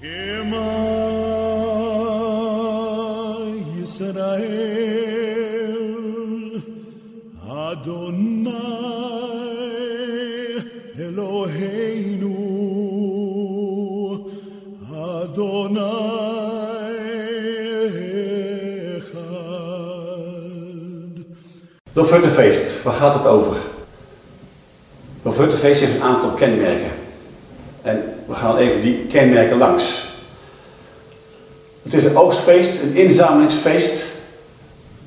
Shema Yisrael Adonai Eloheinu Adonai Echad Loofhuttenfeest, waar gaat het over? Loofhuttenfeest heeft een aantal kenmerken. Gaan even die kenmerken langs. Het is een oogstfeest, een inzamelingsfeest.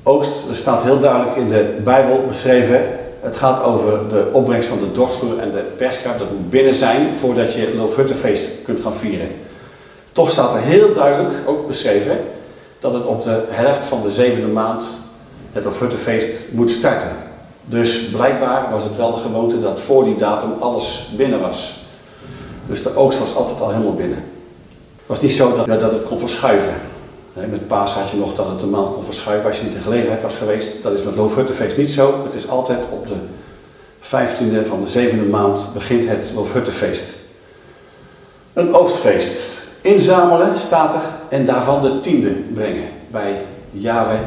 Oogst, er staat heel duidelijk in de Bijbel beschreven. Het gaat over de opbrengst van de dorstloer en de perskruid. Dat moet binnen zijn voordat je Loofhuttenfeest kunt gaan vieren. Toch staat er heel duidelijk ook beschreven dat het op de helft van de zevende maand het Loofhuttenfeest moet starten. Dus blijkbaar was het wel de gewoonte dat voor die datum alles binnen was. Dus de oogst was altijd al helemaal binnen. Het was niet zo dat, dat het kon verschuiven. Met paas had je nog dat het een maand kon verschuiven als je niet in gelegenheid was geweest. Dat is met Loofhuttenfeest niet zo. Het is altijd op de 15e van de zevende maand begint het Loofhuttenfeest. Een oogstfeest. Inzamelen staat er en daarvan de tiende brengen bij Yahweh.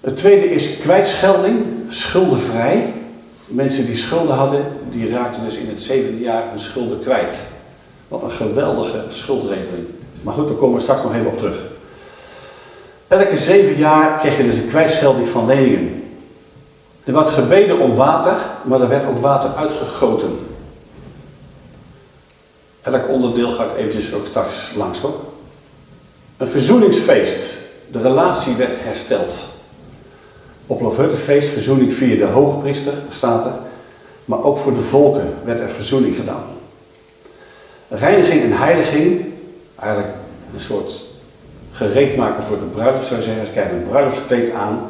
Het tweede is kwijtschelding, schuldenvrij. Mensen die schulden hadden, die raakten dus in het zevende jaar hun schulden kwijt. Wat een geweldige schuldregeling. Maar goed, daar komen we straks nog even op terug. Elke zeven jaar kreeg je dus een kwijtschelding van leningen. Er werd gebeden om water, maar er werd ook water uitgegoten. Elk onderdeel ga ik eventjes ook straks langs hoor. Een verzoeningsfeest. De relatie werd hersteld. Op Loofhuttenfeest verzoening via de hoogpriester, staat er. Maar ook voor de volken werd er verzoening gedaan. Reiniging en heiliging, eigenlijk een soort gereed maken voor de bruiloft zou je zeggen. Ze krijgen een bruiloftskleed aan.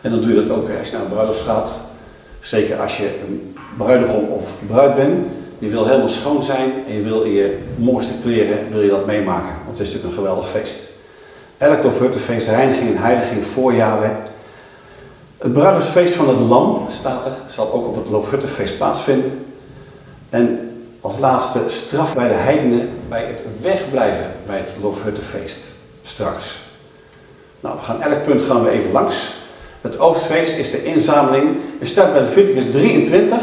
En dan doe je dat ook als je naar een bruiloft gaat. Zeker als je een bruidegom of bruid bent. Je wil helemaal schoon zijn en je wil in je mooiste kleren wil je dat meemaken. Want het is natuurlijk een geweldig feest. Elk Loofhuttenfeest, reiniging en heiliging voor. Het bruiloftsfeest van het lam, staat er, zal ook op het Loofhuttenfeest plaatsvinden. En als laatste straf bij de heidenen bij het wegblijven bij het Loofhuttenfeest. Straks. Nou, we gaan elk punt gaan we even langs. Het oostfeest is de inzameling. We start bij Leviticus 23,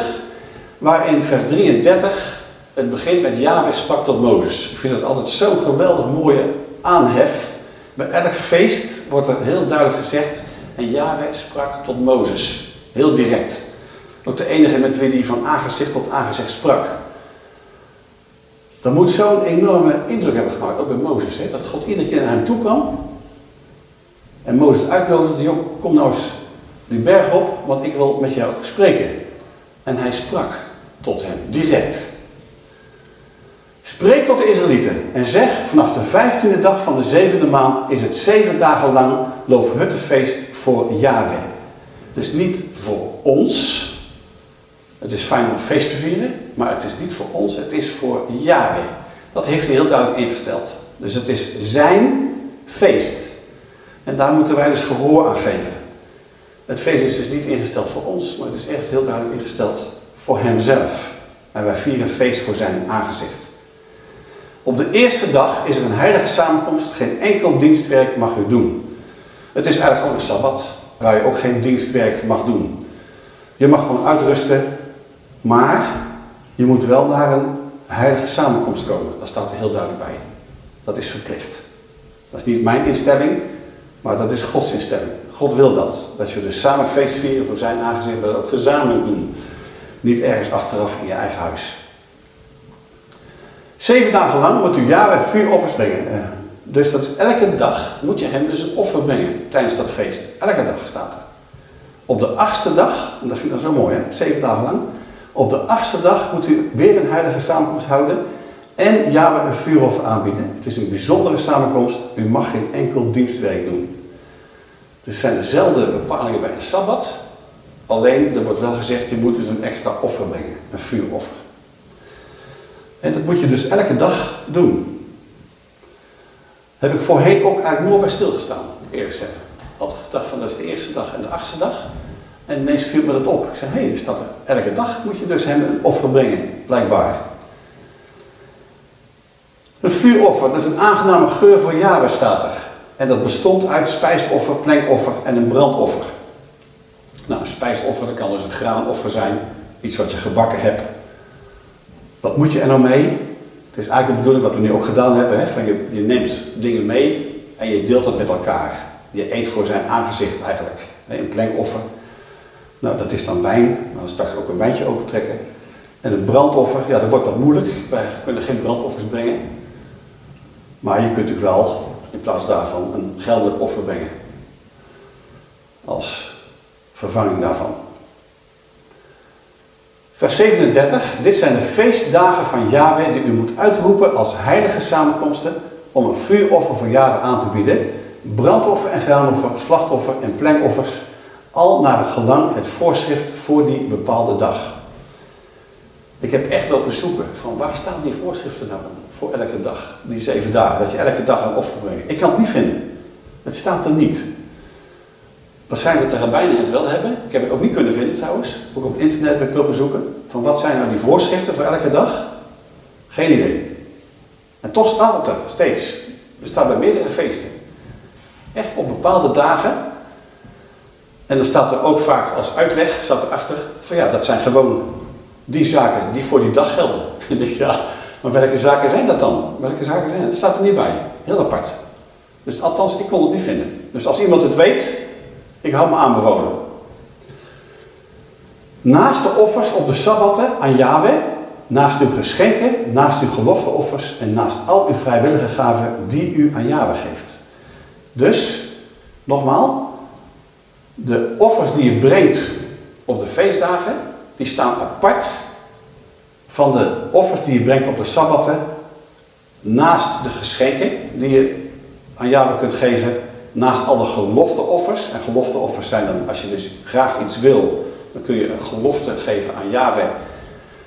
waarin vers 33 het begint met Yahweh sprak tot Mozes. Ik vind het altijd zo'n geweldig mooie aanhef. Bij elk feest wordt er heel duidelijk gezegd, en Yahweh sprak tot Mozes. Heel direct. Ook de enige met wie hij van aangezicht tot aangezicht sprak. Dat moet zo'n enorme indruk hebben gemaakt, ook bij Mozes. Hè? Dat God iedere keer naar hem toe kwam. En Mozes uitnodigde, joh, kom nou eens die berg op, want ik wil met jou spreken. En hij sprak tot hem, direct. Spreek tot de Israëlieten en zeg, vanaf de vijftiende dag van de zevende maand is het zeven dagen lang Loofhuttenfeest voor Yahweh. Dus niet voor ons. Het is fijn om feest te vieren, maar het is niet voor ons, het is voor Yahweh. Dat heeft hij heel duidelijk ingesteld. Dus het is zijn feest. En daar moeten wij dus gehoor aan geven. Het feest is dus niet ingesteld voor ons, maar het is echt heel duidelijk ingesteld voor hemzelf. En wij vieren feest voor zijn aangezicht. Op de eerste dag is er een heilige samenkomst. Geen enkel dienstwerk mag u doen. Het is eigenlijk gewoon een sabbat, waar je ook geen dienstwerk mag doen. Je mag gewoon uitrusten, maar je moet wel naar een heilige samenkomst komen. Dat staat er heel duidelijk bij. Dat is verplicht. Dat is niet mijn instelling, maar dat is Gods instelling. God wil dat. Dat je dus samen feest vieren voor zijn aangezicht, dat ook gezamenlijk doen. Niet ergens achteraf in je eigen huis. Zeven dagen lang moet u Yahweh vuuroffers brengen. Dus dat is elke dag moet je hem dus een offer brengen tijdens dat feest. Elke dag staat er. Op de achtste dag, en dat vind ik dan zo mooi hè, zeven dagen lang. Op de achtste dag moet u weer een heilige samenkomst houden en Yahweh een vuuroffer aanbieden. Het is een bijzondere samenkomst, u mag geen enkel dienstwerk doen. Er zijn dezelfde bepalingen bij een Sabbat, alleen er wordt wel gezegd, je moet dus een extra offer brengen, een vuuroffer. En dat moet je dus elke dag doen. Heb ik voorheen ook eigenlijk nooit bij stilgestaan, eerlijk. Ik had gedacht van dat is de eerste dag en de achtste dag. En ineens viel me dat op. Ik zei, hé, hey, dat. Elke dag moet je dus hem een offer brengen, blijkbaar. vuuroffer, dat is een aangename geur voor Yahweh, staat er. En dat bestond uit spijsoffer, plengoffer en een brandoffer. Nou, een spijsoffer, dat kan dus een graanoffer zijn. Iets wat je gebakken hebt. Wat moet je er nou mee? Het is eigenlijk de bedoeling wat we nu ook gedaan hebben. Hè? Van je, je neemt dingen mee en je deelt het met elkaar. Je eet voor zijn aangezicht eigenlijk. Een plengoffer. Nou, dat is dan wijn. We gaan straks ook een wijntje opentrekken. En een brandoffer, ja, dat wordt wat moeilijk. Wij kunnen geen brandoffers brengen. Maar je kunt natuurlijk wel in plaats daarvan een geldelijk offer brengen. Als vervanging daarvan. Vers 37. Dit zijn de feestdagen van Yahweh die u moet uitroepen als heilige samenkomsten om een vuuroffer voor Yahweh aan te bieden. Brandoffer en graanoffer, slachtoffer en plengoffers. Al naar gelang het voorschrift voor die bepaalde dag. Ik heb echt lopen zoeken van waar staan die voorschriften nou voor elke dag, die zeven dagen, dat je elke dag een offer brengt. Ik kan het niet vinden. Het staat er niet. Waarschijnlijk dat de rabbijnen het wel hebben. Ik heb het ook niet kunnen vinden trouwens. Ook op internet ben ik zoeken. Van wat zijn nou die voorschriften voor elke dag? Geen idee. En toch staat het er, steeds. Het staat bij meerdere feesten. Echt op bepaalde dagen. En dan staat er ook vaak als uitleg, staat erachter, van ja, dat zijn gewoon die zaken die voor die dag gelden. En ik ja, maar welke zaken zijn dat dan? Welke zaken zijn dat? Het staat er niet bij. Heel apart. Dus althans, ik kon het niet vinden. Dus als iemand het weet, ik hou me aanbevolen. Naast de offers op de Sabbatten aan Yahweh, naast uw geschenken, naast uw gelofteoffers en naast al uw vrijwillige gaven die u aan Yahweh geeft. Dus, nogmaals, de offers die je brengt op de feestdagen, die staan apart van de offers die je brengt op de Sabbatten, naast de geschenken die je aan Yahweh kunt geven, naast alle gelofteoffers. En gelofteoffers zijn dan, als je dus graag iets wil, dan kun je een gelofte geven aan Yahweh.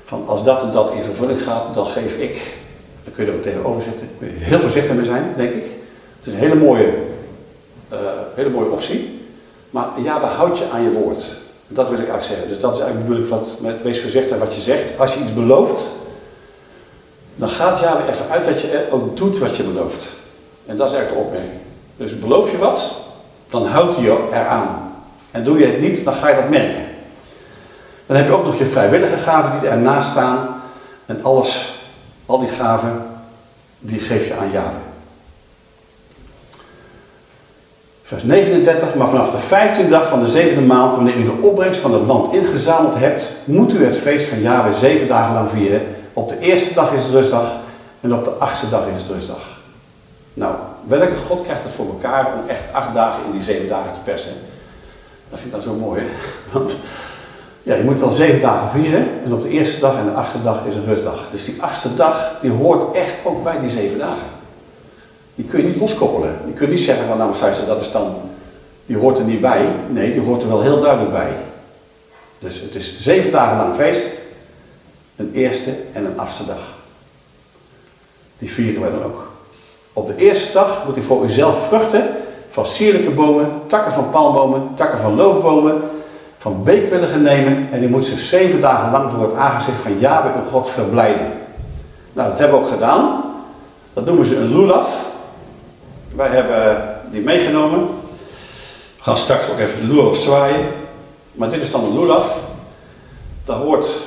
Van als dat en dat in vervulling gaat, dan geef ik. Dan kun je er ook tegenover zitten. Daar kun je heel voorzichtig mee zijn, denk ik. Het is een hele mooie, uh, hele mooie optie. Maar Yahweh houdt je aan je woord. Dat wil ik eigenlijk zeggen. Dus dat is eigenlijk bedoel ik wat met wees voorzichtig wat je zegt. Als je iets belooft, dan gaat Yahweh even uit dat je ook doet wat je belooft. En dat is eigenlijk de opmerking. Dus beloof je wat, dan houdt hij je eraan. En doe je het niet, dan ga je dat merken. Dan heb je ook nog je vrijwillige gaven die ernaast staan. En alles, al die gaven, die geef je aan Yahweh. Vers 39, maar vanaf de vijftiende dag van de zevende maand, wanneer u de opbrengst van het land ingezameld hebt, moet u het feest van Yahweh zeven dagen lang vieren. Op de eerste dag is het rustdag en op de achtste dag is het rustdag. Welke God krijgt het voor elkaar om echt acht dagen in die zeven dagen te persen? Dat vind ik dan zo mooi, hè? Want ja, je moet wel zeven dagen vieren en op de eerste dag en de achtste dag is een rustdag. Dus die achtste dag, die hoort echt ook bij die zeven dagen. Die kun je niet loskoppelen. Je kunt niet zeggen van, nou, dat is dan, die hoort er niet bij. Nee, die hoort er wel heel duidelijk bij. Dus het is zeven dagen lang feest, een eerste en een achtste dag. Die vieren wij dan ook. Op de eerste dag moet u voor uzelf vruchten van sierlijke bomen, takken van palmbomen, takken van loofbomen, van beekwilligen nemen en u moet zich zeven dagen lang voor het aangezicht van Yahweh uw God verblijden. Nou, dat hebben we ook gedaan. Dat noemen ze een lulaf. Wij hebben die meegenomen. We gaan straks ook even de lulaf zwaaien. Maar dit is dan een lulaf. Daar hoort,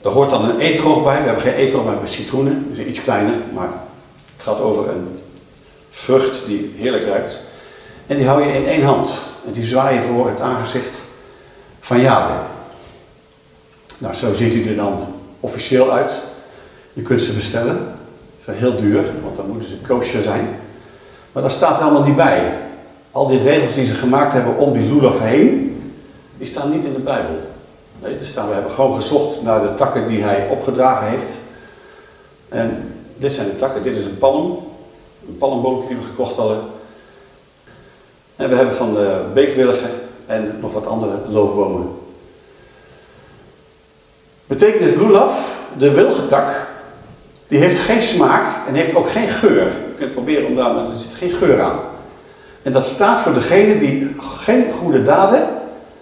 daar hoort dan een eetroog bij. We hebben geen eetroog, maar we hebben citroenen. Zijn iets kleiner, maar het gaat over een vrucht die heerlijk ruikt. En die hou je in één hand. En die zwaai je voor het aangezicht van Yahweh. Nou, zo ziet hij er dan officieel uit. Je kunt ze bestellen. Ze zijn heel duur, want dan moeten ze kosher zijn. Maar dat staat allemaal niet bij. Al die regels die ze gemaakt hebben om die lulaf heen, die staan niet in de Bijbel. Nee, we hebben gewoon gezocht naar de takken die hij opgedragen heeft. En dit zijn de takken, dit is een palm. Een palmboompje die we gekocht hadden. En we hebben van de beekwilligen en nog wat andere loofbomen. Betekenis lulaf, de wilgetak, die heeft geen smaak en heeft ook geen geur. Je kunt proberen om daar, maar er zit geen geur aan. En dat staat voor degenen die geen goede daden,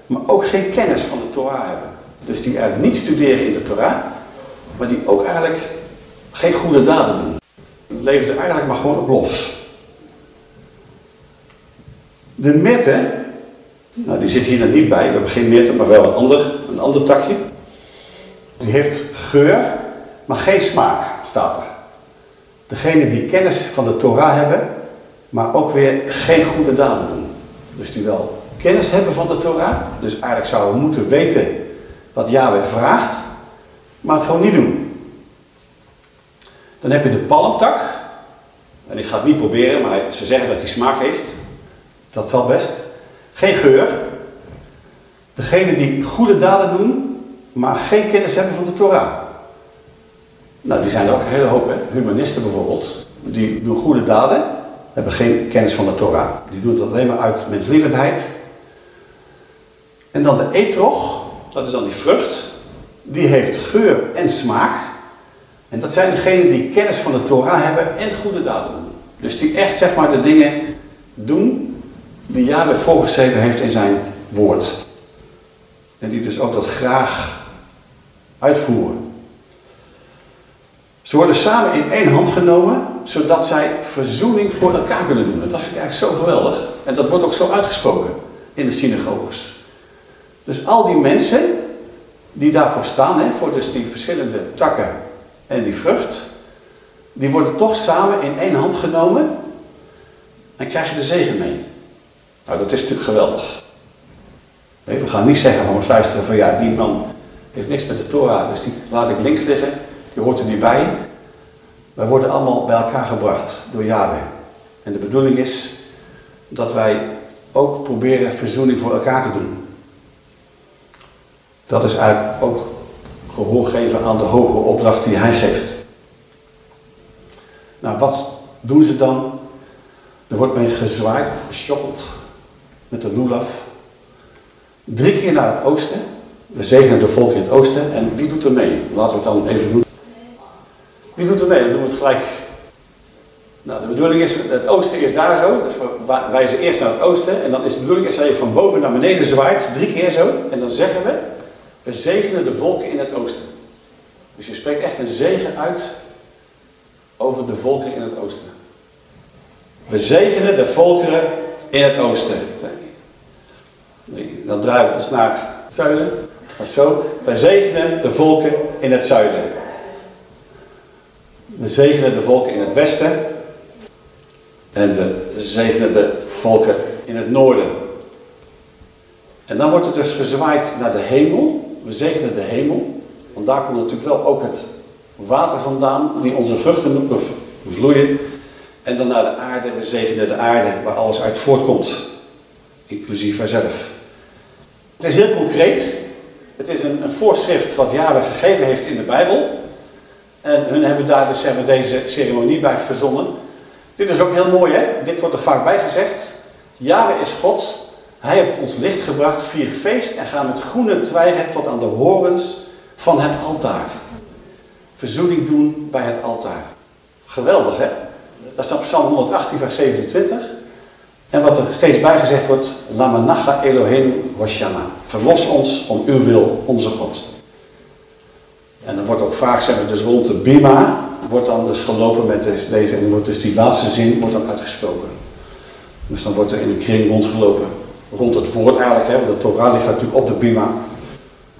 maar ook geen kennis van de Torah hebben. Dus die eigenlijk niet studeren in de Torah, maar die ook eigenlijk geen goede daden doen. leefde eigenlijk maar gewoon op los. De mette, nou die zit hier nog niet bij, we hebben geen mette, maar wel een ander, een ander takje. Die heeft geur, maar geen smaak, staat er. Degene die kennis van de Torah hebben, maar ook weer geen goede daden doen. Dus die wel kennis hebben van de Torah, dus eigenlijk zouden moeten weten wat Yahweh vraagt, maar het gewoon niet doen. Dan heb je de palmtak, en ik ga het niet proberen, maar ze zeggen dat hij smaak heeft. Dat zal best. Geen geur. Degene die goede daden doen, maar geen kennis hebben van de Torah. Nou, die zijn er ook een hele hoop? Humanisten bijvoorbeeld. Die doen goede daden, hebben geen kennis van de Torah. Die doen het alleen maar uit menslievendheid. En dan de etrog, dat is dan die vrucht. Die heeft geur en smaak. En dat zijn degenen die kennis van de Torah hebben en goede daden doen. Dus die echt, zeg maar, de dingen doen die Yahweh voorgeschreven heeft in zijn woord. En die dus ook dat graag uitvoeren. Ze worden samen in één hand genomen, zodat zij verzoening voor elkaar kunnen doen. En dat vind ik eigenlijk zo geweldig. En dat wordt ook zo uitgesproken in de synagoges. Dus al die mensen die daarvoor staan, hè, voor dus die verschillende takken en die vrucht, die worden toch samen in één hand genomen en krijg je de zegen mee. Nou, dat is natuurlijk geweldig. We gaan niet zeggen van ons luisteren van ja, die man heeft niks met de Torah, dus die laat ik links liggen, die hoort er niet bij. Wij worden allemaal bij elkaar gebracht door Yahweh. En de bedoeling is dat wij ook proberen verzoening voor elkaar te doen. Dat is eigenlijk ook gehoor geven aan de hoge opdracht die hij geeft. Nou, wat doen ze dan? Er wordt mee gezwaaid of geschoppeld met de lulaf. Drie keer naar het oosten. We zegenen de volk in het oosten. En wie doet er mee? Laten we het dan even doen. Wie doet er mee? Dan doen we het gelijk. Nou, de bedoeling is, het oosten is daar zo. Dus we wijzen eerst naar het oosten. En dan is de bedoeling is dat je van boven naar beneden zwaait. Drie keer zo. En dan zeggen we, we zegenen de volken in het oosten. Dus je spreekt echt een zegen uit over de volken in het oosten. We zegenen de volkeren in het oosten. Dan draaien we ons naar het zuiden. Zo. Wij zegenen de volken in het zuiden. We zegenen de volken in het westen. En we zegenen de volken in het noorden. En dan wordt er dus gezwaaid naar de hemel. We zegenen de hemel. Want daar komt natuurlijk wel ook het water vandaan, die onze vruchten vloeien. En dan naar de aarde, we zegenen de aarde waar alles uit voortkomt, inclusief zelf. Het is heel concreet. Het is een, een voorschrift wat Yahweh gegeven heeft in de Bijbel. En hun hebben daar dus zeg deze ceremonie bij verzonnen. Dit is ook heel mooi, hè? Dit wordt er vaak bij gezegd. Yahweh is God. Hij heeft ons licht gebracht, vier feest en gaan met groene twijgen tot aan de horens van het altaar. Verzoening doen bij het altaar. Geweldig, hè? Dat staat Psalm 118, vers 27. En wat er steeds bijgezegd wordt, Lamanacha Elohim Hoshana. Verlos ons om uw wil, onze God. En dan wordt ook vaak, zeggen we dus rond de Bima, wordt dan dus gelopen met deze, en wordt dus die laatste zin wordt dan uitgesproken. Dus dan wordt er in een kring rondgelopen, rond het woord eigenlijk, hè, de Torah ligt natuurlijk op de Bima.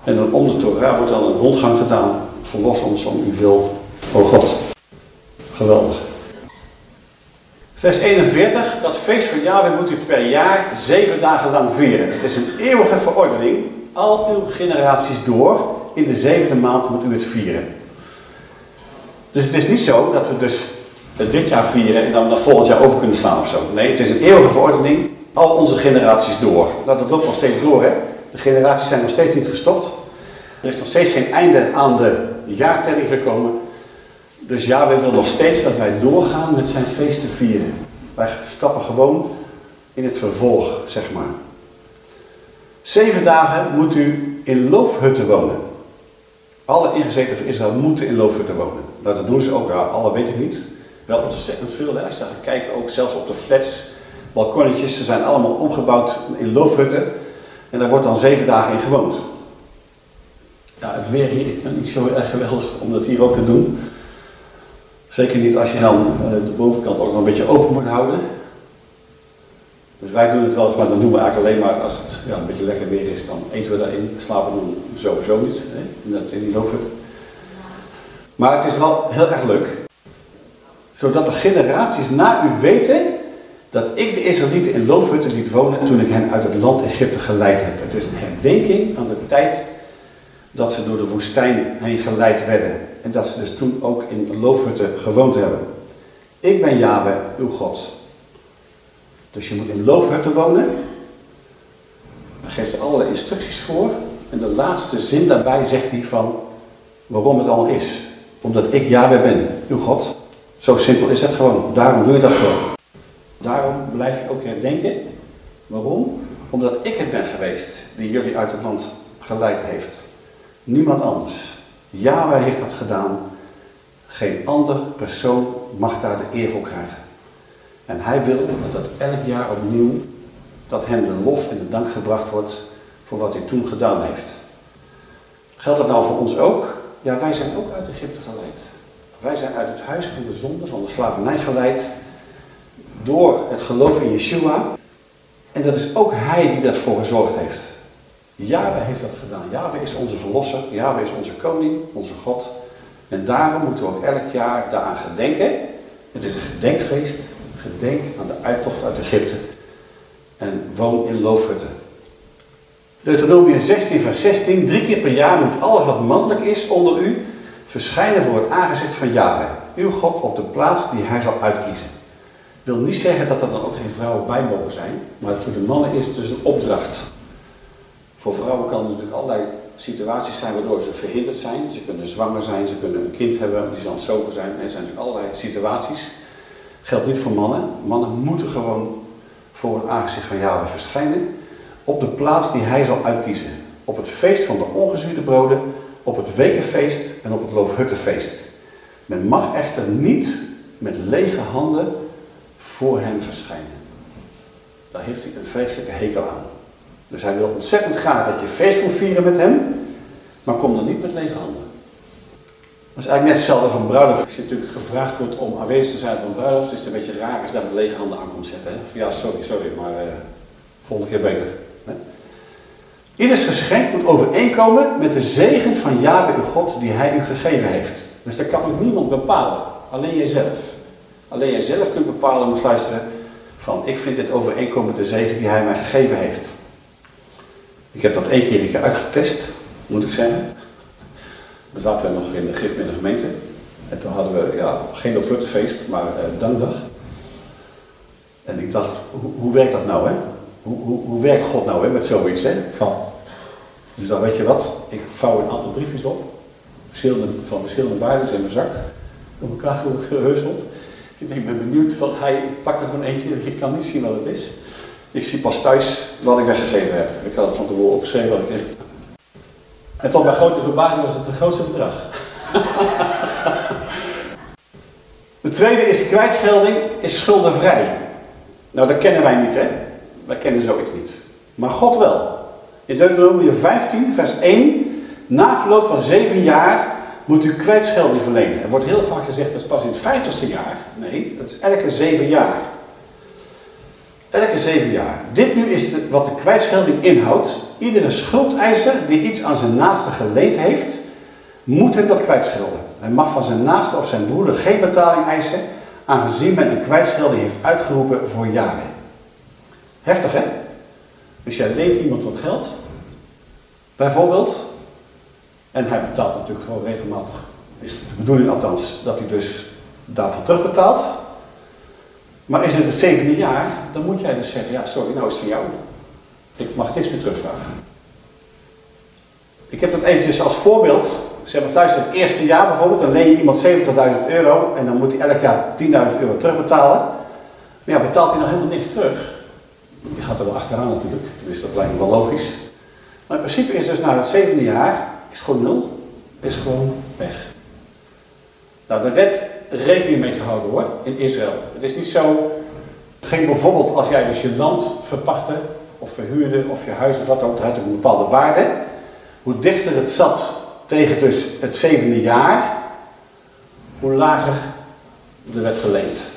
En dan om de Torah wordt dan een rondgang gedaan, verlos ons om uw wil, o God. Geweldig. Vers 41, dat feest van Yahweh moet u per jaar zeven dagen lang vieren. Het is een eeuwige verordening, al uw generaties door, in de zevende maand moet u het vieren. Dus het is niet zo dat we dus dit jaar vieren en dan, dan volgend jaar over kunnen slaan of zo. Nee, het is een eeuwige verordening, al onze generaties door. Nou, dat loopt nog steeds door, hè. De generaties zijn nog steeds niet gestopt. Er is nog steeds geen einde aan de jaartelling gekomen. Dus Yahweh wil nog steeds dat wij doorgaan met zijn feesten vieren. Wij stappen gewoon in het vervolg, zeg maar. Zeven dagen moet u in loofhutten wonen. Alle ingezeten van Israël moeten in loofhutten wonen. Nou, dat doen ze ook, ja, alle weet ik niet. Wel ontzettend veel. Hè. Kijken, ook zelfs op de flats, balkonnetjes, ze zijn allemaal omgebouwd in loofhutten. En daar wordt dan zeven dagen in gewoond. Ja, het weer hier is niet zo erg geweldig om dat hier ook te doen. Zeker niet als je dan eh, de bovenkant ook nog een beetje open moet houden. Dus wij doen het wel eens, maar dan doen we eigenlijk alleen maar als het ja, een beetje lekker weer is, dan eten we daarin. Slapen doen sowieso niet, hè, in die loofhut. Maar het is wel heel erg leuk. Zodat de generaties na u weten dat ik de Israëlieten in loofhutten liet wonen toen ik hen uit het land Egypte geleid heb. Het is een herdenking aan de tijd dat ze door de woestijn heen geleid werden. En dat ze dus toen ook in loofhutten gewoond hebben. Ik ben Yahweh, uw God. Dus je moet in loofhutten wonen. Hij geeft allerlei instructies voor. En de laatste zin daarbij zegt hij van waarom het allemaal is. Omdat ik Yahweh ben, uw God. Zo simpel is het gewoon. Daarom doe je dat gewoon. Daarom blijf je ook herdenken. Waarom? Omdat ik het ben geweest die jullie uit het land geleid heeft. Niemand anders. Yahweh heeft dat gedaan. Geen ander persoon mag daar de eer voor krijgen. En hij wil dat dat elk jaar opnieuw, dat hem de lof en de dank gebracht wordt voor wat hij toen gedaan heeft. Geldt dat nou voor ons ook? Ja, wij zijn ook uit Egypte geleid. Wij zijn uit het huis van de zonde, van de slavernij geleid door het geloof in Yeshua. En dat is ook hij die daarvoor gezorgd heeft. Yahweh heeft dat gedaan. Yahweh is onze verlosser. Yahweh is onze koning, onze God. En daarom moeten we ook elk jaar daaraan gedenken. Het is een gedenkfeest. Gedenk aan de uittocht uit Egypte. En woon in loofhutten. Deuteronomium 16 vers 16. Drie keer per jaar moet alles wat mannelijk is onder u verschijnen voor het aangezicht van Yahweh. Uw God op de plaats die hij zal uitkiezen. Wil niet zeggen dat er dan ook geen vrouwen bij mogen zijn. Maar voor de mannen is het dus een opdracht. Voor vrouwen kan er natuurlijk allerlei situaties zijn waardoor ze verhinderd zijn. Ze kunnen zwanger zijn, ze kunnen een kind hebben, die zal het zijn. Er zijn natuurlijk allerlei situaties. Geldt niet voor mannen. Mannen moeten gewoon voor het aangezicht van Yahweh verschijnen. Op de plaats die hij zal uitkiezen. Op het feest van de ongezuurde broden, op het wekenfeest en op het loofhuttenfeest. Men mag echter niet met lege handen voor hem verschijnen. Daar heeft hij een vreselijke hekel aan. Dus hij wil ontzettend graag dat je feest komt vieren met hem, maar kom dan niet met lege handen. Dat is eigenlijk net hetzelfde een bruiloft. Als je natuurlijk gevraagd wordt om aanwezig te zijn op een bruiloft, is het een beetje raar als daar met lege handen aan komt zetten. Hè? Ja, sorry, sorry, maar uh, volgende keer beter. Hè? Ieders geschenk moet overeenkomen met de zegen van Yahweh uw God die hij u gegeven heeft. Dus dat kan ook niemand bepalen, alleen jezelf. Alleen jijzelf kunt bepalen, moet luisteren, van ik vind dit overeenkomen de zegen die hij mij gegeven heeft. Ik heb dat één keer, een keer uitgetest, moet ik zeggen. We zaten nog in de gift met de gemeente. En toen hadden we ja, geen offertefeest, maar uh, dankdag. En ik dacht, hoe, hoe, werkt dat nou, hè? Hoe, hoe, hoe werkt God nou, hè, met zoiets, hè? Van. Dus dan weet je wat, ik vouw een aantal briefjes op. Verschillende, van verschillende waarden in mijn zak. Op elkaar gehusteld. Ik ben benieuwd, van, hij pakt er gewoon eentje, ik kan niet zien wat het is. Ik zie pas thuis wat ik weggegeven heb. Ik had het van tevoren opgeschreven wat ik heb. En tot mijn grote verbazing was het het grootste bedrag. de tweede is kwijtschelding, is schuldenvrij. Nou, dat kennen wij niet, hè? Wij kennen zoiets niet. Maar God wel. In Deuteronomium 15, vers 1. Na verloop van zeven jaar moet u kwijtschelding verlenen. Er wordt heel vaak gezegd, dat is pas in het vijftigste jaar. Nee, dat is elke zeven jaar. Elke zeven jaar. Dit nu is wat de kwijtschelding inhoudt. Iedere schuldeiser die iets aan zijn naaste geleend heeft, moet hem dat kwijtschelden. Hij mag van zijn naaste of zijn broeder geen betaling eisen, aangezien men een kwijtschelding heeft uitgeroepen voor jaren. Heftig hè? Dus jij leent iemand wat geld, bijvoorbeeld, en hij betaalt natuurlijk gewoon regelmatig. Is de bedoeling althans dat hij dus daarvan terugbetaalt. Maar is het het zevende jaar, dan moet jij dus zeggen, ja sorry, nou is het van jou. Ik mag niks meer terugvragen. Ik heb dat eventjes als voorbeeld. Zeg maar, luister, het eerste jaar bijvoorbeeld, dan leen je iemand 70.000 euro en dan moet hij elk jaar 10.000 euro terugbetalen. Maar ja, betaalt hij nog helemaal niks terug. Je gaat er wel achteraan natuurlijk, dus dat lijkt me wel logisch. Maar in principe is dus na het zevende jaar, is gewoon nul, is gewoon weg. Nou, de wet rekening mee gehouden hoor, in Israël. Het is niet zo, het ging bijvoorbeeld als jij dus je land verpachtte, of verhuurde, of je huis of wat ook, had een bepaalde waarde. Hoe dichter het zat tegen dus het zevende jaar, hoe lager er werd geleend.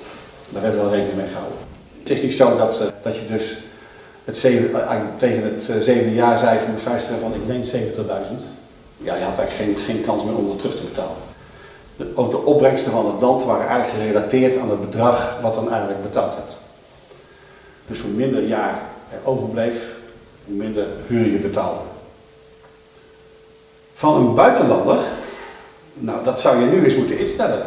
Daar werd wel rekening mee gehouden. Het is niet zo dat, eh, dat je dus het zeven, eh, tegen het eh, zevende jaar zei van moest van ik leen 70.000. Ja, je had eigenlijk geen, geen kans meer om dat terug te betalen. De, ook de opbrengsten van het land waren eigenlijk gerelateerd aan het bedrag wat dan eigenlijk betaald werd. Dus hoe minder jaar er overbleef, hoe minder huur je betaalde. Van een buitenlander, nou dat zou je nu eens moeten instellen.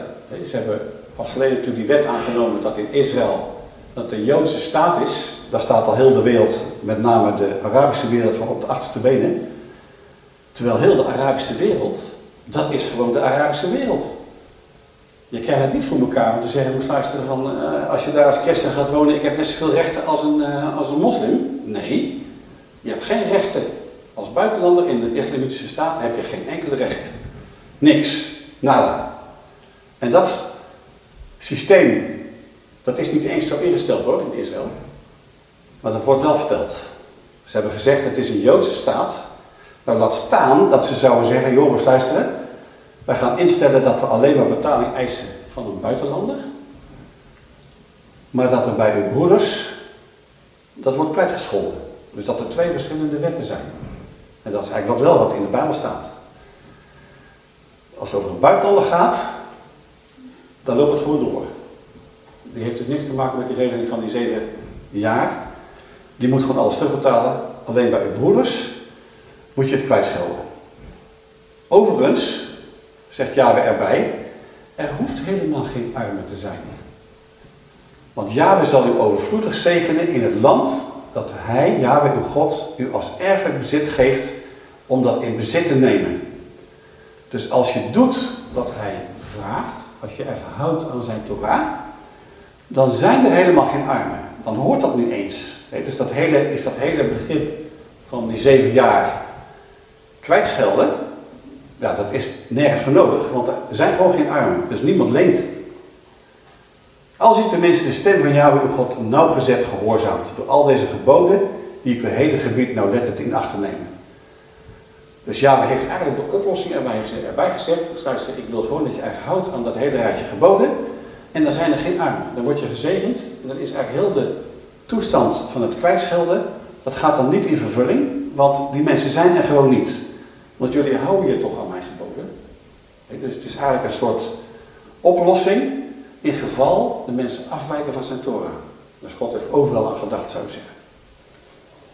Ze hebben pas geleden natuurlijk die wet aangenomen dat in Israël dat de Joodse staat is. Daar staat al heel de wereld, met name de Arabische wereld, van op de achterste benen. Terwijl heel de Arabische wereld, dat is gewoon de Arabische wereld. Je krijgt het niet voor elkaar om te zeggen, moest luisteren van, uh, als je daar als christen gaat wonen, ik heb net zoveel rechten als een, uh, als een moslim. Nee, je hebt geen rechten. Als buitenlander in de islamitische staat heb je geen enkele rechten. Niks. Nada. En dat systeem, dat is niet eens zo ingesteld hoor, in Israël. Maar dat wordt wel verteld. Ze hebben gezegd, het is een Joodse staat. Nou, laat staan dat ze zouden zeggen, jongens, luisteren. Wij gaan instellen dat we alleen maar betaling eisen van een buitenlander. Maar dat er bij uw broeders, dat wordt kwijtgescholden. Dus dat er twee verschillende wetten zijn. En dat is eigenlijk wat wel wat in de Bijbel staat. Als het over een buitenlander gaat, dan loopt het gewoon door. Die heeft dus niks te maken met die regeling van die zeven jaar. Die moet gewoon alles terugbetalen. Alleen bij uw broeders moet je het kwijtschelden. Overigens, zegt Yahweh erbij, er hoeft helemaal geen armen te zijn. Want Yahweh zal u overvloedig zegenen in het land dat hij, Yahweh uw God, u als erfelijk bezit geeft om dat in bezit te nemen. Dus als je doet wat hij vraagt, als je er houdt aan zijn Torah, dan zijn er helemaal geen armen. Dan hoort dat niet eens. Dus dat hele, is dat hele begrip van die zeven jaar kwijtschelden, ja, dat is nergens voor nodig, want er zijn gewoon geen armen. Dus niemand leent. Als u tenminste de stem van Yahweh uw God nauwgezet gehoorzaamt door al deze geboden die ik uw hele gebied nauwlettend in acht nemen. Dus Yahweh heeft eigenlijk de oplossing erbij, heeft erbij gezegd, luister, ik wil gewoon dat je eigenlijk houdt aan dat hele rijtje geboden en dan zijn er geen armen. Dan word je gezegend en dan is eigenlijk heel de toestand van het kwijtschelden, dat gaat dan niet in vervulling, want die mensen zijn er gewoon niet. Want jullie houden je toch aan mijn geboden. Dus het is eigenlijk een soort oplossing in geval de mensen afwijken van zijn Torah. Dus God heeft overal aan gedacht, zou ik zeggen.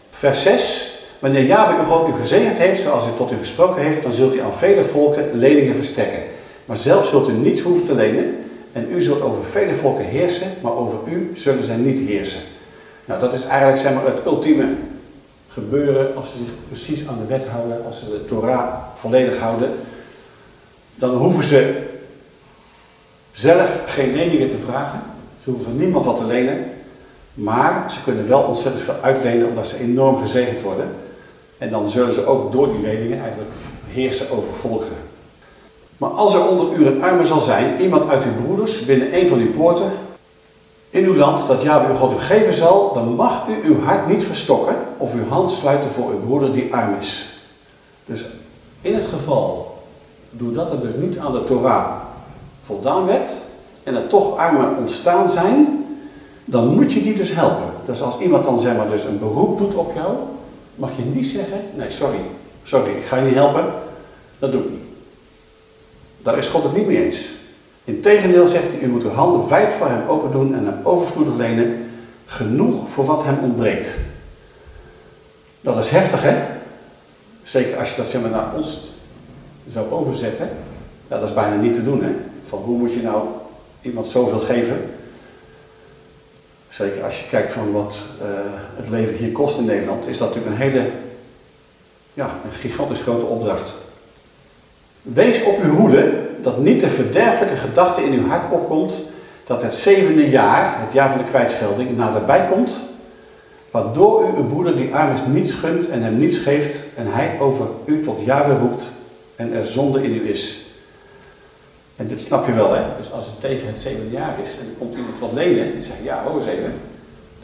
Vers 6. Wanneer Yahweh uw God u gezegend heeft, zoals hij tot u gesproken heeft, dan zult u aan vele volken leningen verstrekken. Maar zelf zult u niets hoeven te lenen. En u zult over vele volken heersen, maar over u zullen zij niet heersen. Nou, dat is eigenlijk zeg maar, het ultieme gebeuren als ze zich precies aan de wet houden, als ze de Torah volledig houden. Dan hoeven ze zelf geen leningen te vragen. Ze hoeven van niemand wat te lenen. Maar ze kunnen wel ontzettend veel uitlenen omdat ze enorm gezegend worden. En dan zullen ze ook door die leningen eigenlijk heersen over volkeren. Maar als er onder u een arme zal zijn, iemand uit uw broeders binnen een van uw poorten, in uw land dat Java uw God u geven zal, dan mag u uw hart niet verstokken of uw hand sluiten voor uw broeder die arm is. Dus in het geval, doordat er dus niet aan de Torah voldaan werd en er toch armen ontstaan zijn, dan moet je die dus helpen. Dus als iemand dan zeg maar dus een beroep doet op jou, mag je niet zeggen, nee sorry, sorry, ik ga je niet helpen, dat doe ik niet. Daar is God het niet mee eens. Integendeel zegt hij, u moet uw handen wijd voor hem open doen en hem overvloedig lenen, genoeg voor wat hem ontbreekt. Dat is heftig, hè? Zeker als je dat zeg maar, naar ons zou overzetten. Ja, dat is bijna niet te doen, hè? Van hoe moet je nou iemand zoveel geven? Zeker als je kijkt van wat uh, het leven hier kost in Nederland, is dat natuurlijk een hele, ja, een gigantisch grote opdracht. Wees op uw hoede dat niet de verderfelijke gedachte in uw hart opkomt dat het zevende jaar, het jaar van de kwijtschelding, naderbij komt, waardoor u uw broeder die arm is niets gunt en hem niets geeft en hij over u tot jaren roept en er zonde in u is. En dit snap je wel, hè? Dus als het tegen het zevende jaar is en er komt iemand wat lenen en zegt, ja, hoor eens even.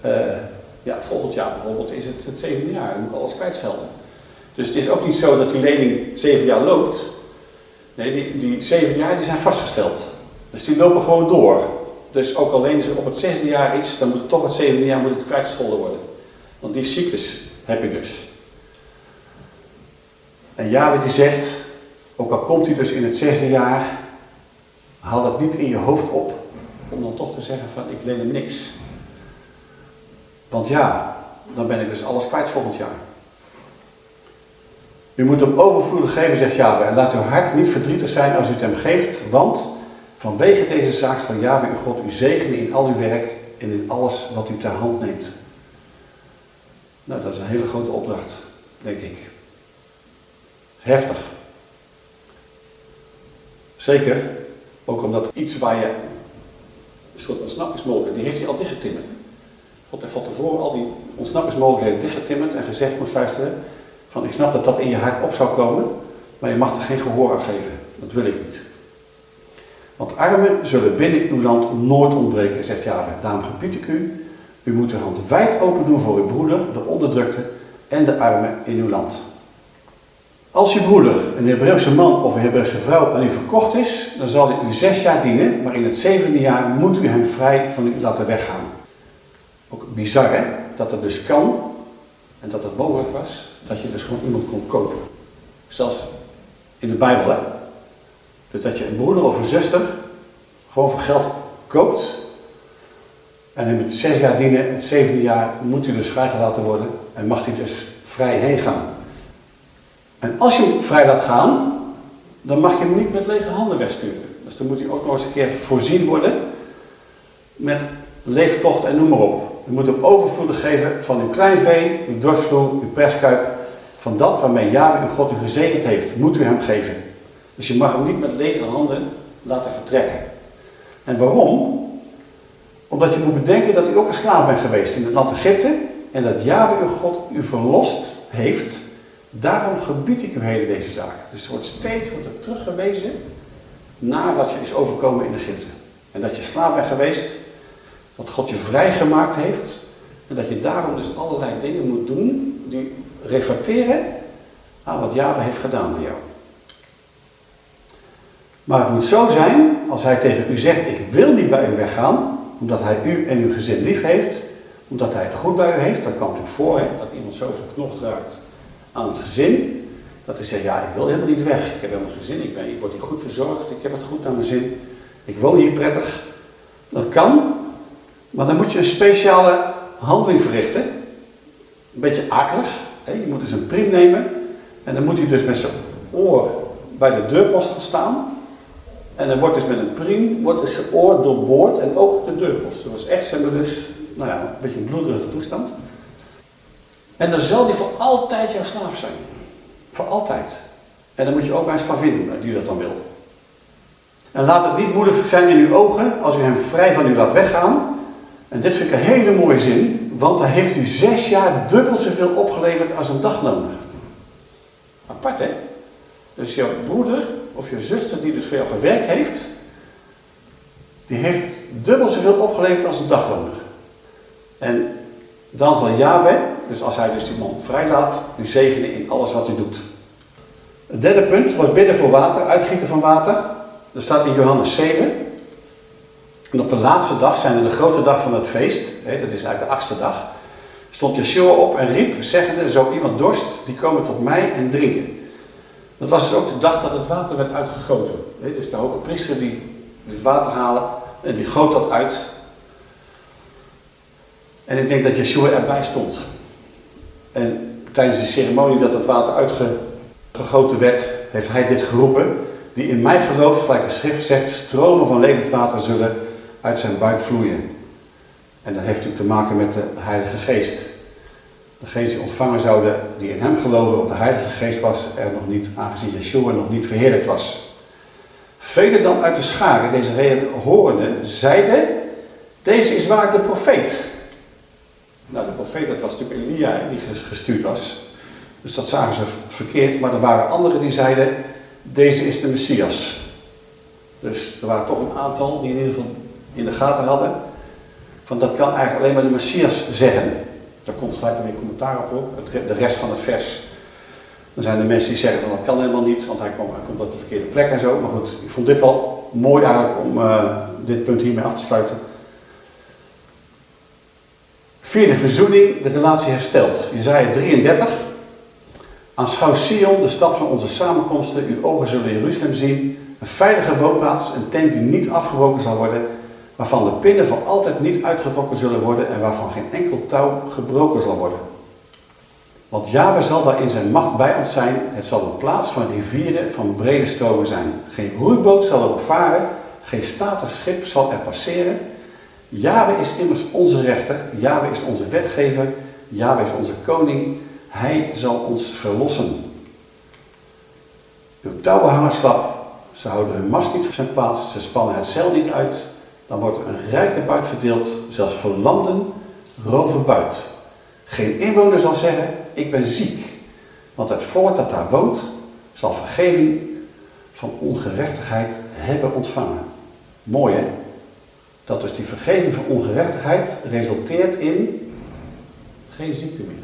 Uh, ja, volgend jaar bijvoorbeeld is het het zevende jaar, dan moet alles kwijtschelden. Dus het is ook niet zo dat die lening zeven jaar loopt. Nee, die, zeven jaar die zijn vastgesteld. Dus die lopen gewoon door. Dus ook al lenen ze op het zesde jaar iets, dan moet het toch het zevende jaar moet het kwijtgescholden worden. Want die cyclus heb je dus. En Yahweh die zegt, ook al komt hij dus in het zesde jaar, haal dat niet in je hoofd op om dan toch te zeggen van ik leen hem niks. Want ja, dan ben ik dus alles kwijt volgend jaar. U moet hem overvloedig geven, zegt Yahweh, en laat uw hart niet verdrietig zijn als u het hem geeft, want vanwege deze zaak zal Yahweh uw God u zegenen in al uw werk en in alles wat u ter hand neemt. Nou, dat is een hele grote opdracht, denk ik. Heftig. Zeker, ook omdat iets waar je een soort ontsnappingsmogelijkheid, die heeft hij al dichtgetimmerd. God heeft van tevoren al die ontsnappingsmogelijkheden dichtgetimmerd en gezegd, moest luisteren, van ik snap dat dat in je hart op zou komen, maar je mag er geen gehoor aan geven. Dat wil ik niet. Want armen zullen binnen uw land nooit ontbreken, zegt Java. Daarom gebied ik u, u moet uw hand wijd open doen voor uw broeder, de onderdrukte en de armen in uw land. Als uw broeder, een Hebreeuwse man of een Hebreeuwse vrouw, aan u verkocht is, dan zal hij u zes jaar dienen, maar in het zevende jaar moet u hem vrij van u laten weggaan. Ook bizar hè, dat het dus kan en dat het mogelijk was, dat je dus gewoon iemand kon kopen. Zelfs in de Bijbel hè. Dus dat je een broeder of een zuster gewoon voor geld koopt en hem het zes jaar dienen, het zevende jaar moet hij dus vrijgelaten worden en mag hij dus vrij heen gaan. En als je hem vrij laat gaan, dan mag je hem niet met lege handen wegsturen. Dus dan moet hij ook nog eens een keer voorzien worden met leeftocht en noem maar op. Je moet hem overvloedig geven van uw kleinvee, uw dorstvloer, uw perskuip. Van dat waarmee Yahweh uw God u gezegend heeft, moet u hem geven. Dus je mag hem niet met lege handen laten vertrekken. En waarom? Omdat je moet bedenken dat u ook een slaaf bent geweest in het land Egypte. En dat Yahweh uw God u verlost heeft Daarom gebied ik u heden deze zaak. Dus er wordt steeds wordt er teruggewezen naar wat je is overkomen in Egypte. En dat je slaap bent geweest, dat God je vrijgemaakt heeft. En dat je daarom dus allerlei dingen moet doen die reflecteren aan wat Java heeft gedaan aan jou. Maar het moet zo zijn, als hij tegen u zegt, ik wil niet bij u weggaan, omdat hij u en uw gezin lief heeft, omdat hij het goed bij u heeft, dan kan het voor dat iemand zo verknocht raakt aan het gezin. Dat hij zegt, ja, ik wil helemaal niet weg. Ik heb helemaal geen zin. Ik, ben, ik word hier goed verzorgd. Ik heb het goed naar mijn zin. Ik woon hier prettig. Dat kan. Maar dan moet je een speciale handeling verrichten. Een beetje akelig. Hè? Je moet dus een priem nemen. En dan moet hij dus met zijn oor bij de deurpost gaan staan. En dan wordt dus met een priem wordt dus zijn oor doorboord en ook de deurpost. Dat was echt, zeg dus, nou ja, een beetje een bloederige toestand. En dan zal die voor altijd jouw slaaf zijn. Voor altijd. En dan moet je ook bij een slavin doen, die dat dan wil. En laat het niet moedig zijn in uw ogen als u hem vrij van u laat weggaan. En dit vind ik een hele mooie zin, want hij heeft u zes jaar dubbel zoveel opgeleverd als een dagloner. Apart hè? Dus jouw broeder of je zuster die dus voor jou gewerkt heeft, die heeft dubbel zoveel opgeleverd als een dagloner. En dan zal Yahweh, dus als hij dus die man vrijlaat, u zegenen in alles wat u doet. Het derde punt was bidden voor water, uitgieten van water. Dat staat in Johannes 7. En op de laatste dag, zijn de grote dag van het feest, hè, dat is eigenlijk de achtste dag, stond Yeshua op en riep, zeggende, zo iemand dorst, die komen tot mij en drinken. Dat was dus ook de dag dat het water werd uitgegoten. Hè, dus de hoge priester die het water halen en die goot dat uit en ik denk dat Yeshua erbij stond. En tijdens de ceremonie dat het water uitgegoten werd, heeft hij dit geroepen. Die in mij gelooft, gelijk de schrift zegt, stromen van levend water zullen uit zijn buik vloeien. En dat heeft natuurlijk te maken met de Heilige Geest. De geest die ontvangen zouden, die in hem geloven, op de Heilige Geest was er nog niet, aangezien Yeshua nog niet verheerlijkt was. Velen dan uit de scharen, deze reden horende, zeiden, deze is waar de profeet. Nou, de profeet, dat was natuurlijk Elia die gestuurd was. Dus dat zagen ze verkeerd. Maar er waren anderen die zeiden, deze is de Messias. Dus er waren toch een aantal die in ieder geval in de gaten hadden. Van dat kan eigenlijk alleen maar de Messias zeggen. Daar komt gelijk weer commentaar op hoor. De rest van het vers. Dan zijn er mensen die zeggen van dat kan helemaal niet, want hij komt, hij komt op de verkeerde plek en zo. Maar goed, ik vond dit wel mooi eigenlijk om uh, dit punt hiermee af te sluiten. Vierde verzoening, de relatie herstelt. Jezaja 33. Aanschouw Sion, de stad van onze samenkomsten. Uw ogen zullen Jeruzalem zien. Een veilige woonplaats, een tent die niet afgebroken zal worden. Waarvan de pinnen voor altijd niet uitgetrokken zullen worden en waarvan geen enkel touw gebroken zal worden. Want Java zal daar in zijn macht bij ons zijn. Het zal een plaats van rivieren van brede stromen zijn. Geen roeiboot zal erop varen. Geen statig schip zal er passeren. Java is immers onze rechter. Java is onze wetgever. Java is onze koning. Hij zal ons verlossen. Uw touwen hangen slap. Ze houden hun mast niet voor zijn plaats. Ze spannen het zeil niet uit. Dan wordt een rijke buit verdeeld. Zelfs verlamden roven buit. Geen inwoner zal zeggen, ik ben ziek. Want het volk dat daar woont, zal vergeving van ongerechtigheid hebben ontvangen. Mooi hè? Dat dus die vergeving van ongerechtigheid resulteert in geen ziekte meer.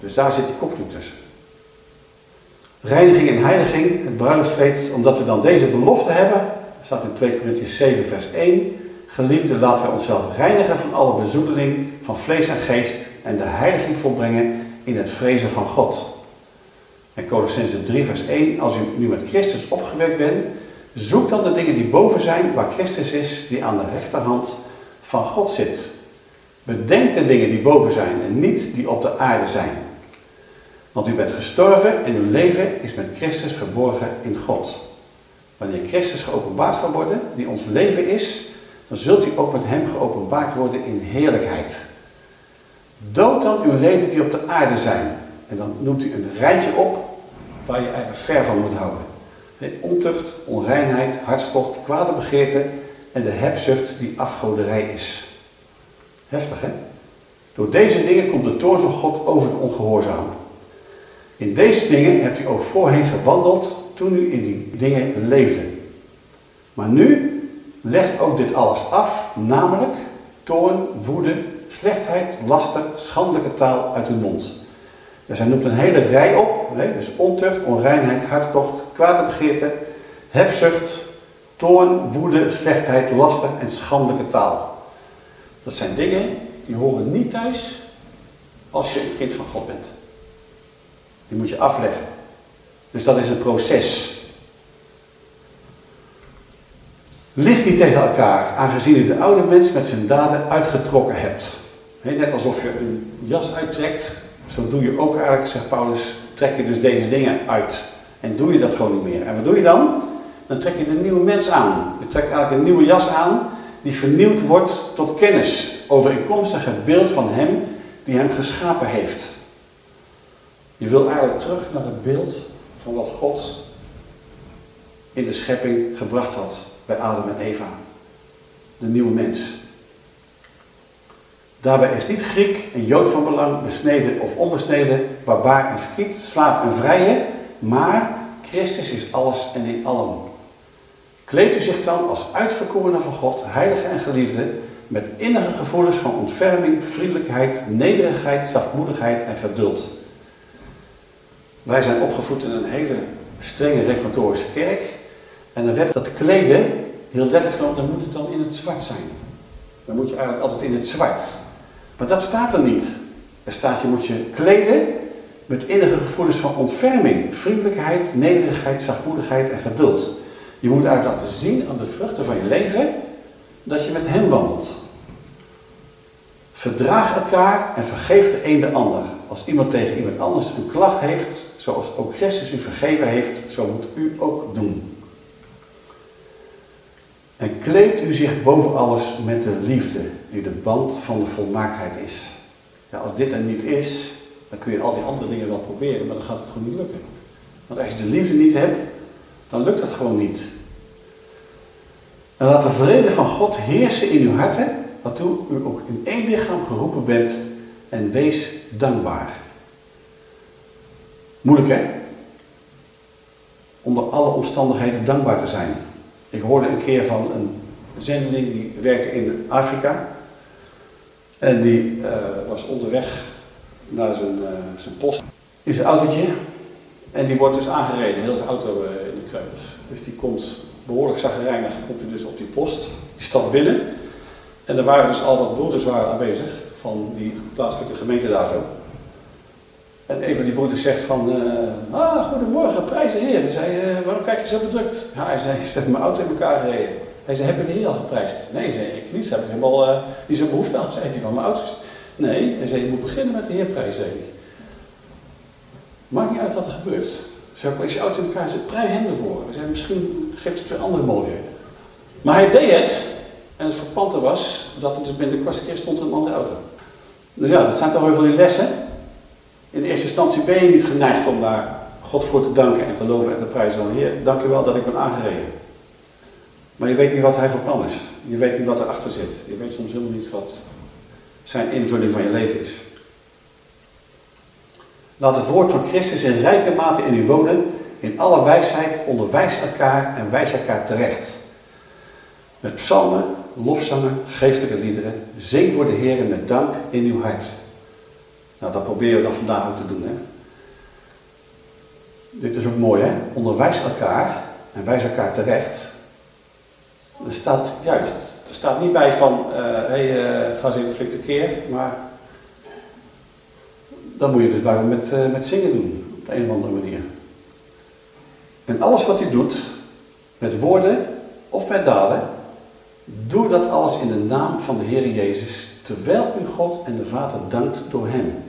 Dus daar zit die koppeling tussen. Reiniging en heiliging, het bruiloftsleed, omdat we dan deze belofte hebben, staat in 2 Corinthians 7 vers 1. Geliefde, laten wij onszelf reinigen van alle bezoedeling van vlees en geest en de heiliging volbrengen in het vrezen van God. En Colossense 3 vers 1, als u nu met Christus opgewekt bent, zoek dan de dingen die boven zijn, waar Christus is, die aan de rechterhand van God zit. Bedenk de dingen die boven zijn en niet die op de aarde zijn. Want u bent gestorven en uw leven is met Christus verborgen in God. Wanneer Christus geopenbaard zal worden, die ons leven is, dan zult u ook met hem geopenbaard worden in heerlijkheid. Dood dan uw leden die op de aarde zijn. En dan noemt u een rijtje op waar je eigenlijk ver van moet houden. Ontucht, onreinheid, hartstocht, kwade begeerte en de hebzucht die afgoderij is. Heftig hè? Door deze dingen komt de toorn van God over de ongehoorzamen. In deze dingen hebt u ook voorheen gewandeld toen u in die dingen leefde. Maar nu legt ook dit alles af, namelijk toorn, woede, slechtheid, laster, schandelijke taal uit uw mond. Dus hij noemt een hele rij op, dus ontucht, onreinheid, hartstocht, kwade begeerte, hebzucht, toorn, woede, slechtheid, laster en schandelijke taal. Dat zijn dingen die horen niet thuis als je een kind van God bent. Die moet je afleggen. Dus dat is een proces. Ligt niet tegen elkaar, aangezien u de oude mens met zijn daden uitgetrokken hebt. net alsof je een jas uittrekt, zo doe je ook eigenlijk, zegt Paulus, trek je dus deze dingen uit. En doe je dat gewoon niet meer. En wat doe je dan? Dan trek je een nieuwe mens aan. Je trekt eigenlijk een nieuwe jas aan, die vernieuwd wordt tot kennis, overeenkomstig het beeld van hem die hem geschapen heeft. Je wil eigenlijk terug naar het beeld van wat God in de schepping gebracht had bij Adam en Eva. De nieuwe mens. Daarbij is niet Griek en Jood van belang, besneden of onbesneden, barbaar en skiet, slaaf en vrije, maar Christus is alles en in allen. Kleedt u zich dan als uitverkorene van God, heilige en geliefde, met innige gevoelens van ontferming, vriendelijkheid, nederigheid, zachtmoedigheid en geduld. Wij zijn opgevoed in een hele strenge reformatorische kerk. En dan werd dat kleden, heel letterlijk genomen, dan moet het dan in het zwart zijn. Dan moet je eigenlijk altijd in het zwart. Maar dat staat er niet. Er staat, je moet je kleden met innige gevoelens van ontferming, vriendelijkheid, nederigheid, zachtmoedigheid en geduld. Je moet eigenlijk laten zien aan de vruchten van je leven dat je met hem wandelt. Verdraag elkaar en vergeef de een de ander. Als iemand tegen iemand anders een klacht heeft, zoals ook Christus u vergeven heeft, zo moet u ook doen. En kleedt u zich boven alles met de liefde, die de band van de volmaaktheid is. Ja, als dit er niet is, dan kun je al die andere dingen wel proberen, maar dan gaat het gewoon niet lukken. Want als je de liefde niet hebt, dan lukt dat gewoon niet. En laat de vrede van God heersen in uw harten, waartoe u ook in één lichaam geroepen bent en wees dankbaar. Moeilijk hè? Onder alle omstandigheden dankbaar te zijn. Ik hoorde een keer van een zendeling die werkte in Afrika. En die uh, was onderweg naar zijn, uh, zijn post. in zijn autootje. En die wordt dus aangereden, heel zijn auto eh, in de kreupels. Dus die komt behoorlijk zagrijnig, komt hij dus op die post. Die stapt binnen. En er waren dus al wat broeders waren aanwezig van die plaatselijke gemeente daar zo. En een van die broeders zegt van, eh, ah, goedemorgen, prijs de Heer. Hij zei, eh, waarom kijk je zo bedrukt? Hij zei, ik heb mijn auto in elkaar gereden. Hij zei, heb je de Heer al geprijsd? Nee, zei ik niet. Heb ik helemaal uh, niet zo'n behoefte aan, zei hij, van mijn auto's. Nee, hij zei, je moet beginnen met de Heer prijs, zei ik. Maakt niet uit wat er gebeurt. Zei ik, als je auto in elkaar zit, prijs hem ervoor. Hij zei, misschien geeft het weer andere mogelijkheden. Maar hij deed het. En het verpante was dat er dus binnen de kortste keer stond een andere auto. Dus ja, dat zijn toch weer van die lessen. In eerste instantie ben je niet geneigd om daar God voor te danken en te loven en te prijzen van Heer, dank u wel dat ik ben aangereden. Maar je weet niet wat hij voor plan is. Je weet niet wat erachter zit. Je weet soms helemaal niet wat zijn invulling van je leven is. Laat het woord van Christus in rijke mate in u wonen. In alle wijsheid onderwijs elkaar en wijs elkaar terecht. Met psalmen, lofzangen, geestelijke liederen. Zing voor de Heer met dank in uw hart. Nou, dat proberen we dan vandaag ook te doen. Hè? Dit is ook mooi, hè? Onderwijs elkaar en wijs elkaar terecht. Er staat juist, er staat niet bij van, hé, uh, hey, uh, ga eens even flink tekeer, maar dat moet je dus blijkbaar met, uh, met zingen doen, op een of andere manier. En alles wat je doet, met woorden of met daden, doe dat alles in de naam van de Heer Jezus, terwijl u God en de Vader dankt door Hem.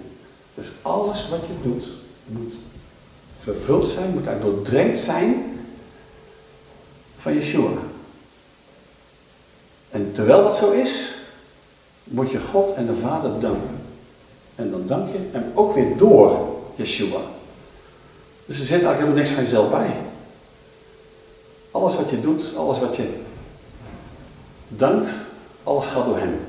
Dus alles wat je doet, moet vervuld zijn, moet eigenlijk doordrenkt zijn van Yeshua. En terwijl dat zo is, moet je God en de Vader danken. En dan dank je hem ook weer door Yeshua. Dus er zit eigenlijk helemaal niks van jezelf bij. Alles wat je doet, alles wat je dankt, alles gaat door hem.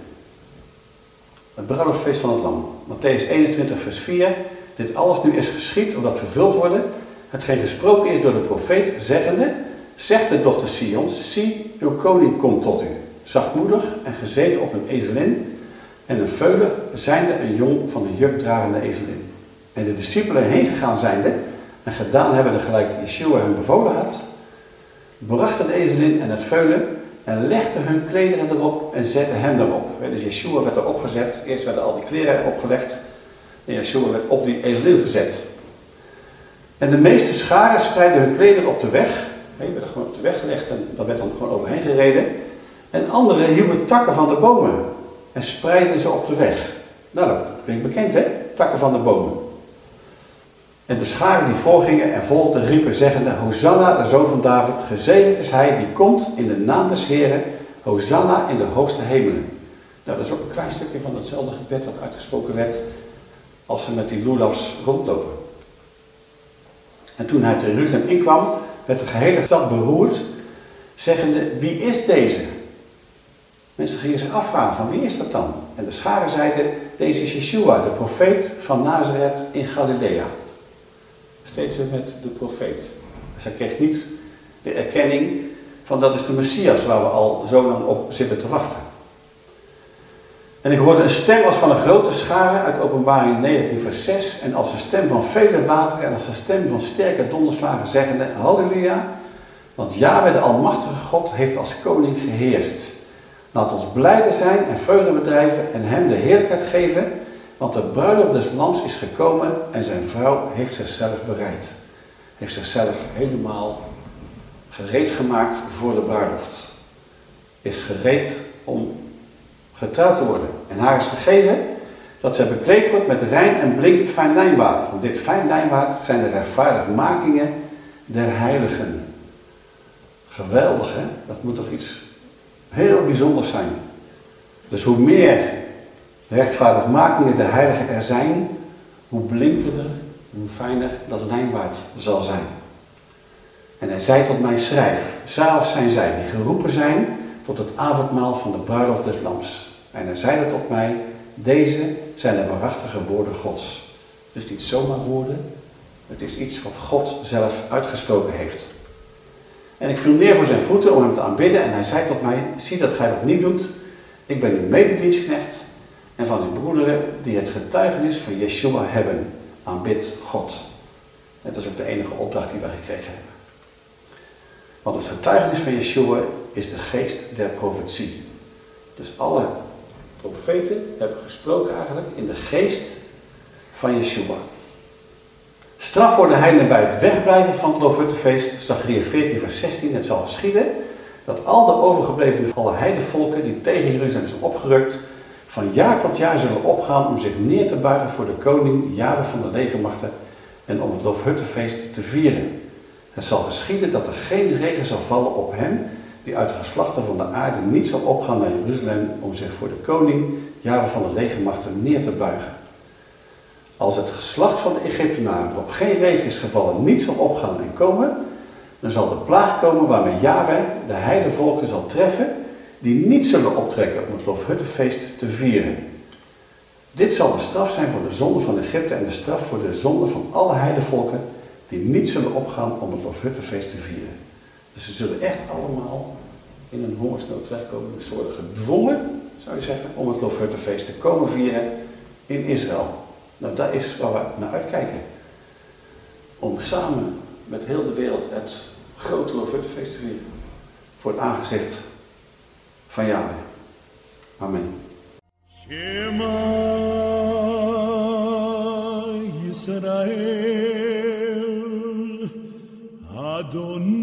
Het bruiloftsfeest van het lam. Matthäus 21 vers 4. Dit alles nu is geschied, omdat vervuld worden. Hetgeen gesproken is door de profeet, zeggende... Zegt de dochter Sions, zie, uw koning komt tot u. Zachtmoedig en gezeten op een ezelin. En een veulen zijnde een jong van een jukdragende ezelin. En de discipelen heen gegaan zijnde en gedaan hebben gelijk Yeshua hun bevolen had, brachten de ezelin en het veulen en legden hun klederen erop en zetten hem erop. Dus Yeshua werd erop gezet. Eerst werden al die kleren opgelegd en Yeshua werd op die ezelin gezet. En de meeste scharen spreidden hun klederen op de weg. Die werden gewoon op de weg gelegd en daar werd dan gewoon overheen gereden. En anderen hielden takken van de bomen en spreidden ze op de weg. Nou, dat klinkt bekend hè, takken van de bomen. En de scharen die voorgingen en volgden riepen zeggende, Hosanna, de zoon van David, gezegend is hij die komt in de naam des Heren, Hosanna in de hoogste hemelen. Nou, dat is ook een klein stukje van hetzelfde gebed wat uitgesproken werd als ze met die lulafs rondlopen. En toen hij te Jeruzalem inkwam, werd de gehele stad beroerd, zeggende, wie is deze? Mensen gingen zich afvragen, van wie is dat dan? En de scharen zeiden, deze is Yeshua, de profeet van Nazareth in Galilea. Steeds weer met de profeet. Dus hij kreeg niet de erkenning van dat is de Messias waar we al zo lang op zitten te wachten. En ik hoorde een stem als van een grote schare uit openbaring 19 vers 6 en als een stem van vele wateren en als een stem van sterke donderslagen zeggende Halleluja, want Yahweh de Almachtige God heeft als koning geheerst. Laat ons blijde zijn en vreugde bedrijven en hem de heerlijkheid geven want de bruiloft des lams is gekomen en zijn vrouw heeft zichzelf bereid. Heeft zichzelf helemaal gereed gemaakt voor de bruiloft. Is gereed om getrouwd te worden. En haar is gegeven dat zij bekleed wordt met rein en blinkend fijn lijnwaad. Want dit fijn lijnwaad zijn de rechtvaardigmakingen der heiligen. Geweldig hè? Dat moet toch iets heel bijzonders zijn. Dus hoe meer rechtvaardigmakingen de heiligen er zijn, hoe blinkender, hoe fijner dat lijnwaard zal zijn. En hij zei tot mij, schrijf, zalig zijn zij die geroepen zijn tot het avondmaal van de bruiloft des lams. En hij zeide tot mij, deze zijn de waarachtige woorden gods. Dus niet zomaar woorden, het is iets wat God zelf uitgesproken heeft. En ik viel neer voor zijn voeten om hem te aanbidden en hij zei tot mij, zie dat gij dat niet doet. Ik ben uw mededienstknecht en van uw broederen die het getuigenis van Yeshua hebben. aanbid God. En dat is ook de enige opdracht die wij gekregen hebben. Want het getuigenis van Yeshua is de geest der profetie. Dus alle profeten hebben gesproken eigenlijk in de geest van Yeshua. Straf voor de heidenen bij het wegblijven van het Loofhuttenfeest, Zachariah 14 vers 16, het zal geschieden dat al de overgeblevenen alle heidevolken die tegen Jeruzalem zijn opgerukt, van jaar tot jaar zullen opgaan om zich neer te buigen voor de koning, jaren van de legermachten en om het Loofhuttenfeest te vieren. Het zal geschieden dat er geen regen zal vallen op hem die uit de geslachten van de aarde niet zal opgaan naar Jeruzalem om zich voor de koning, jaren van de legermachten, neer te buigen. Als het geslacht van de Egyptenaren waarop geen regen is gevallen niet zal opgaan en komen, dan zal de plaag komen waarmee Yahweh de heidevolken zal treffen die niet zullen optrekken om het Loofhuttenfeest te vieren. Dit zal de straf zijn voor de zonde van Egypte en de straf voor de zonde van alle heidevolken die niet zullen opgaan om het Loofhuttenfeest te vieren. Dus ze zullen echt allemaal in een hongersnood terechtkomen. Ze worden gedwongen, zou je zeggen, om het Loofhuttenfeest te komen vieren in Israël. Nou, dat is waar we naar uitkijken. Om samen met heel de wereld het grote Loofhuttenfeest te vieren. Voor het aangezicht van. Amen. Shema Yisrael Adonai